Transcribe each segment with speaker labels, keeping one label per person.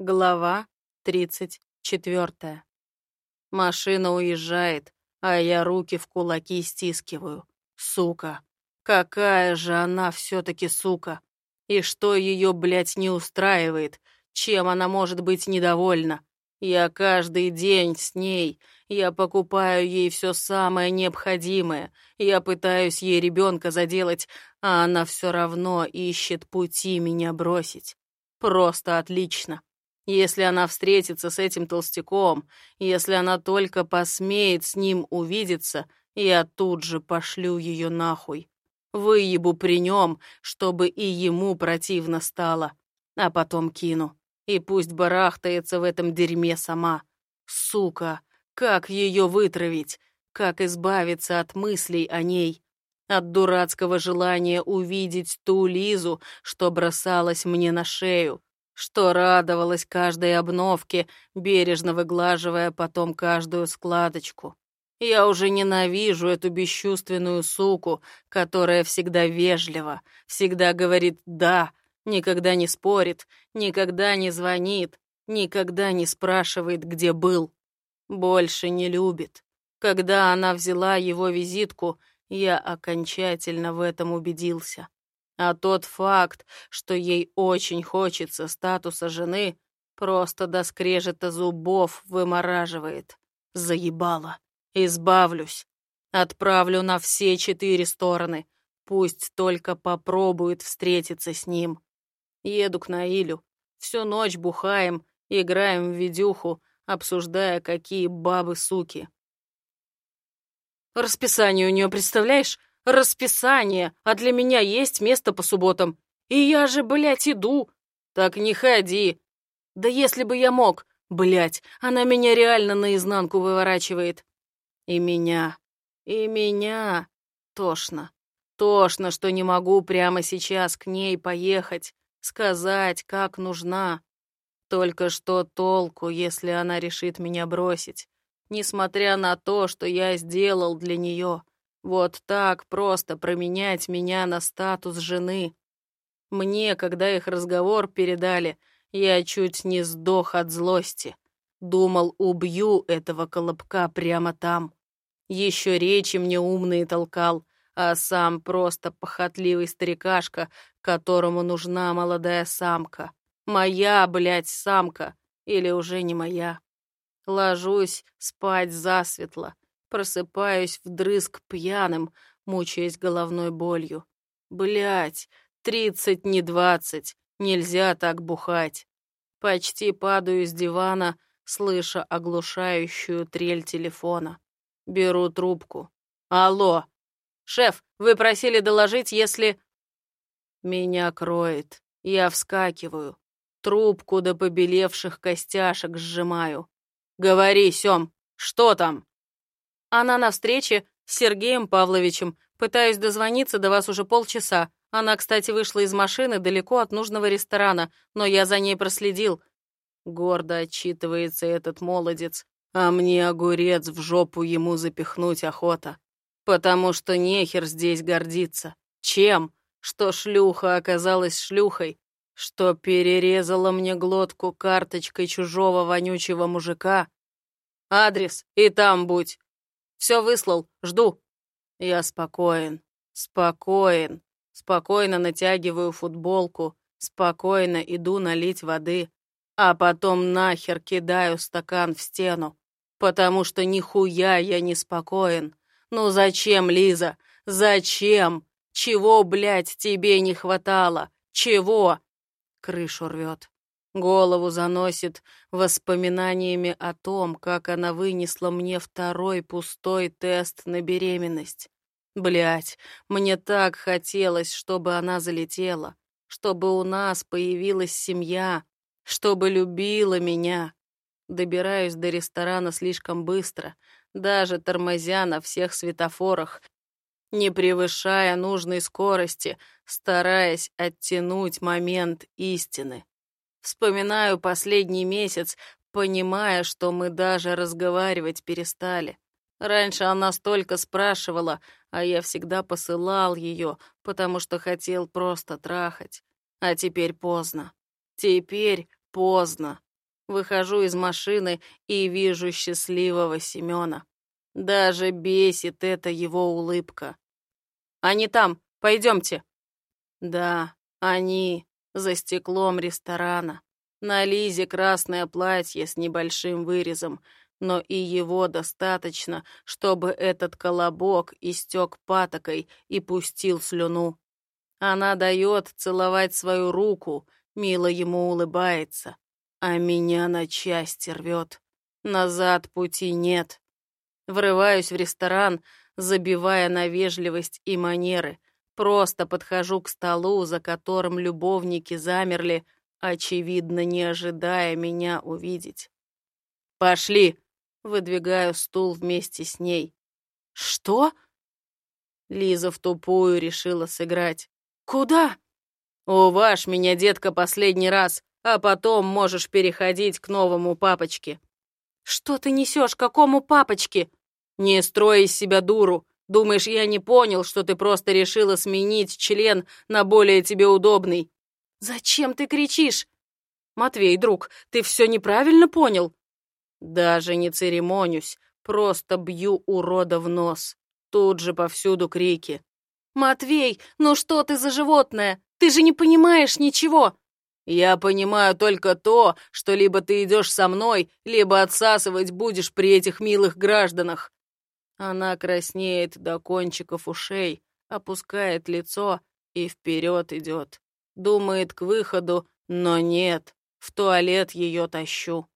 Speaker 1: Глава 34. Машина уезжает, а я руки в кулаки стискиваю. Сука. Какая же она все-таки сука. И что ее, блядь, не устраивает? Чем она может быть недовольна? Я каждый день с ней. Я покупаю ей все самое необходимое. Я пытаюсь ей ребенка заделать, а она все равно ищет пути меня бросить. Просто отлично. Если она встретится с этим толстяком, если она только посмеет с ним увидеться, я тут же пошлю ее нахуй. Выебу при нем, чтобы и ему противно стало, а потом кину. И пусть барахтается в этом дерьме сама. Сука, как ее вытравить? Как избавиться от мыслей о ней? От дурацкого желания увидеть ту Лизу, что бросалась мне на шею, что радовалась каждой обновке, бережно выглаживая потом каждую складочку. Я уже ненавижу эту бесчувственную суку, которая всегда вежлива, всегда говорит «да», никогда не спорит, никогда не звонит, никогда не спрашивает, где был. Больше не любит. Когда она взяла его визитку, я окончательно в этом убедился. А тот факт, что ей очень хочется статуса жены, просто до скрежета зубов вымораживает. Заебало. Избавлюсь. Отправлю на все четыре стороны. Пусть только попробует встретиться с ним. Еду к Наилю. Всю ночь бухаем, играем в видюху, обсуждая, какие бабы суки. Расписание у нее, представляешь? Расписание, а для меня есть место по субботам. И я же, блядь, иду. Так не ходи. Да если бы я мог, блядь, она меня реально наизнанку выворачивает. И меня, и меня. Тошно. Тошно, что не могу прямо сейчас к ней поехать, сказать, как нужна. Только что толку, если она решит меня бросить, несмотря на то, что я сделал для нее. Вот так просто променять меня на статус жены. Мне, когда их разговор передали, я чуть не сдох от злости. Думал, убью этого колобка прямо там. Еще речи мне умные толкал, а сам просто похотливый старикашка, которому нужна молодая самка. Моя, блядь, самка. Или уже не моя. Ложусь спать засветло. Просыпаюсь вдрызг пьяным, мучаясь головной болью. Блять, тридцать не двадцать. Нельзя так бухать. Почти падаю с дивана, слыша оглушающую трель телефона. Беру трубку. Алло. Шеф, вы просили доложить, если... Меня кроет. Я вскакиваю. Трубку до побелевших костяшек сжимаю. Говори, Сём, что там? Она на встрече с Сергеем Павловичем. Пытаюсь дозвониться до вас уже полчаса. Она, кстати, вышла из машины далеко от нужного ресторана, но я за ней проследил. Гордо отчитывается этот молодец, а мне огурец в жопу ему запихнуть охота. Потому что нехер здесь гордиться. Чем? Что шлюха оказалась шлюхой, что перерезала мне глотку карточкой чужого вонючего мужика. Адрес и там будь. Все выслал, жду. Я спокоен, спокоен, спокойно натягиваю футболку, спокойно иду налить воды, а потом нахер кидаю стакан в стену, потому что нихуя я не спокоен. Ну зачем, Лиза? Зачем? Чего, блядь, тебе не хватало? Чего? Крышу рвет. Голову заносит воспоминаниями о том, как она вынесла мне второй пустой тест на беременность. Блять, мне так хотелось, чтобы она залетела, чтобы у нас появилась семья, чтобы любила меня. Добираюсь до ресторана слишком быстро, даже тормозя на всех светофорах, не превышая нужной скорости, стараясь оттянуть момент истины. Вспоминаю последний месяц, понимая, что мы даже разговаривать перестали. Раньше она столько спрашивала, а я всегда посылал ее, потому что хотел просто трахать. А теперь поздно. Теперь поздно. Выхожу из машины и вижу счастливого Семена. Даже бесит эта его улыбка. «Они там, пойдемте». Да, они за стеклом ресторана. На Лизе красное платье с небольшим вырезом, но и его достаточно, чтобы этот колобок истек патокой и пустил слюну. Она дает целовать свою руку, мило ему улыбается, а меня на части рвет. Назад пути нет. Врываюсь в ресторан, забивая на вежливость и манеры. Просто подхожу к столу, за которым любовники замерли, очевидно, не ожидая меня увидеть. «Пошли!» — выдвигаю стул вместе с ней. «Что?» Лиза в тупую решила сыграть. «Куда?» «Уваж меня, детка, последний раз, а потом можешь переходить к новому папочке». «Что ты несешь? Какому папочке?» «Не строй из себя дуру. Думаешь, я не понял, что ты просто решила сменить член на более тебе удобный?» «Зачем ты кричишь?» «Матвей, друг, ты все неправильно понял?» «Даже не церемонюсь, просто бью урода в нос. Тут же повсюду крики». «Матвей, ну что ты за животное? Ты же не понимаешь ничего!» «Я понимаю только то, что либо ты идешь со мной, либо отсасывать будешь при этих милых гражданах». Она краснеет до кончиков ушей, опускает лицо и вперед идет. Думает к выходу, но нет, в туалет ее тащу.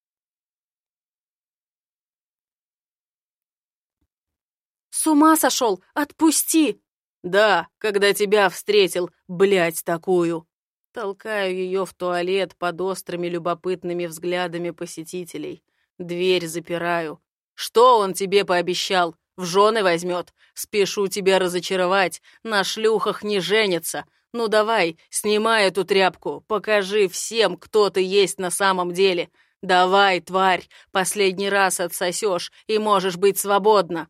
Speaker 2: «С ума сошел! Отпусти!»
Speaker 1: «Да, когда тебя встретил, блядь, такую!» Толкаю ее в туалет под острыми любопытными взглядами посетителей. Дверь запираю. «Что он тебе пообещал? В жены возьмет. Спешу тебя разочаровать. На шлюхах не женится. Ну давай, снимай эту тряпку. Покажи всем, кто ты есть на самом деле. Давай, тварь, последний раз отсосешь и можешь быть свободна.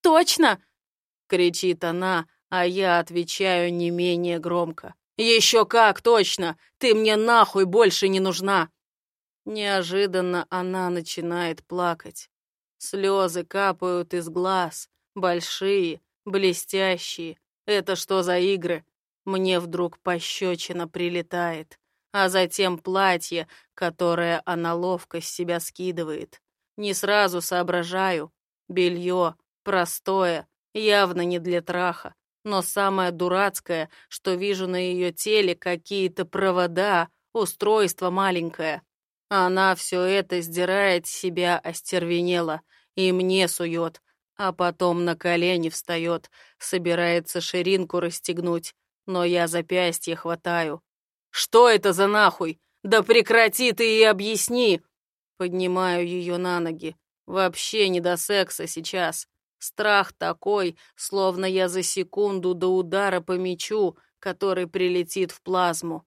Speaker 2: Точно?
Speaker 1: кричит она, а я отвечаю не менее громко. Еще как точно! Ты мне нахуй больше не нужна! Неожиданно она начинает плакать. Слезы капают из глаз, большие, блестящие. Это что за игры? Мне вдруг пощечина прилетает, а затем платье, которое она ловко с себя скидывает. Не сразу соображаю. Белье, простое, явно не для траха. Но самое дурацкое, что вижу на ее теле какие-то провода, устройство маленькое. Она все это сдирает с себя остервенело и мне сует, а потом на колени встает, собирается ширинку расстегнуть, но я запястье хватаю. «Что это за нахуй? Да прекрати ты и объясни!» Поднимаю ее на ноги. Вообще не до секса сейчас. Страх такой, словно я за секунду до удара по мячу, который прилетит в плазму.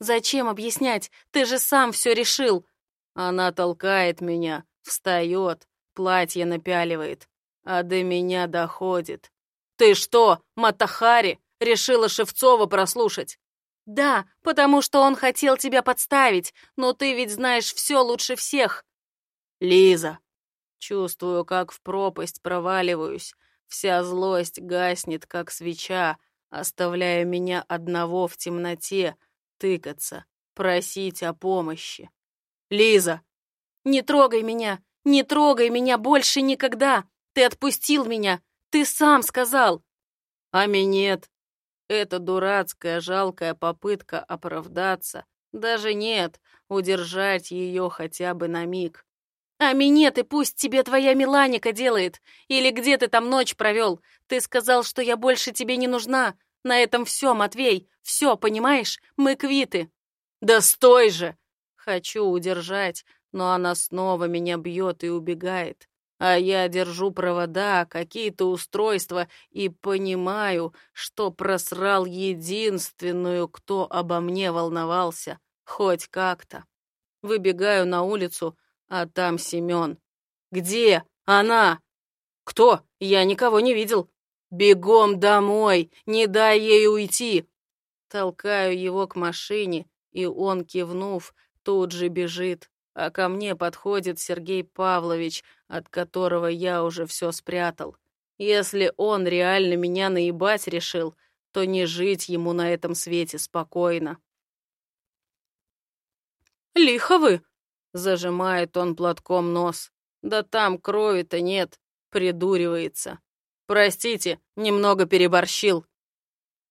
Speaker 2: «Зачем объяснять? Ты же сам все решил!»
Speaker 1: Она толкает меня, встает, платье напяливает, а до меня доходит. «Ты что, Матахари, решила Шевцова прослушать?»
Speaker 2: «Да, потому что он хотел тебя подставить, но ты ведь знаешь все лучше всех».
Speaker 1: «Лиза!» Чувствую, как в пропасть проваливаюсь. Вся злость гаснет, как свеча, оставляя меня одного в темноте, тыкаться, просить о помощи. «Лиза!»
Speaker 2: «Не трогай меня! Не трогай меня больше никогда! Ты отпустил меня! Ты сам сказал!»
Speaker 1: А нет. Это дурацкая, жалкая попытка оправдаться. Даже нет, удержать ее хотя бы на миг.
Speaker 2: А минет и пусть тебе твоя Миланика делает. Или где ты там ночь провел? Ты сказал, что я больше тебе не нужна. На этом все, Матвей. Все, понимаешь? Мы квиты.
Speaker 1: Да стой же! Хочу удержать, но она снова меня бьет и убегает. А я держу провода, какие-то устройства и понимаю, что просрал единственную, кто обо мне волновался, хоть как-то. Выбегаю на улицу, а там Семен. «Где она?» «Кто? Я никого не видел». «Бегом домой! Не дай ей уйти!» Толкаю его к машине, и он, кивнув, тут же бежит, а ко мне подходит Сергей Павлович, от которого я уже все спрятал. Если он реально меня наебать решил, то не жить ему на этом свете спокойно.
Speaker 2: «Лихо вы!»
Speaker 1: — зажимает он платком нос. «Да там крови-то нет», — придуривается. «Простите, немного переборщил».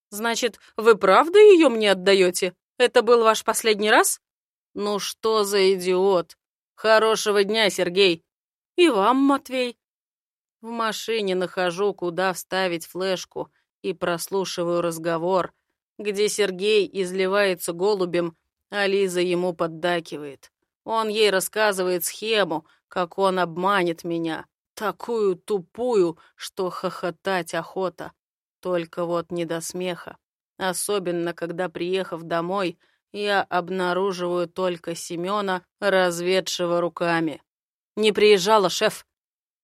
Speaker 2: «Значит, вы правда ее мне отдаете? Это был ваш последний раз?»
Speaker 1: «Ну что за идиот! Хорошего дня, Сергей!»
Speaker 2: «И вам, Матвей!»
Speaker 1: В машине нахожу, куда вставить флешку, и прослушиваю разговор, где Сергей изливается голубем, а Лиза ему поддакивает. Он ей рассказывает схему, как он обманет меня. Такую тупую, что хохотать охота. Только вот не до смеха. Особенно, когда, приехав домой, я обнаруживаю только Семена, разведшего руками. «Не приезжала, шеф!»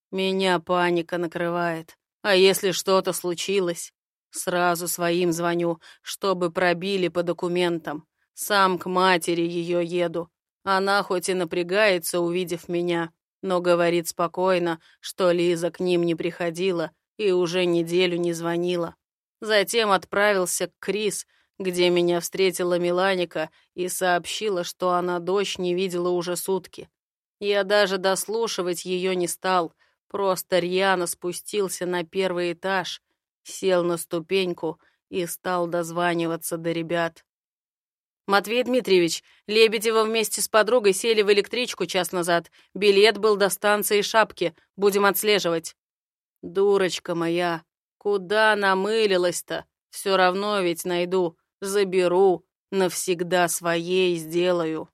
Speaker 1: Меня паника накрывает. А если что-то случилось? Сразу своим звоню, чтобы пробили по документам. Сам к матери ее еду. Она хоть и напрягается, увидев меня, но говорит спокойно, что Лиза к ним не приходила и уже неделю не звонила. Затем отправился к Крис, где меня встретила Миланика и сообщила, что она дочь не видела уже сутки. Я даже дослушивать ее не стал, просто рьяно спустился на первый этаж, сел на ступеньку и стал дозваниваться до ребят. «Матвей Дмитриевич, Лебедева вместе с подругой сели в электричку час назад. Билет был до станции Шапки. Будем отслеживать». «Дурочка моя, куда намылилась-то? Все равно ведь найду. Заберу, навсегда своей сделаю».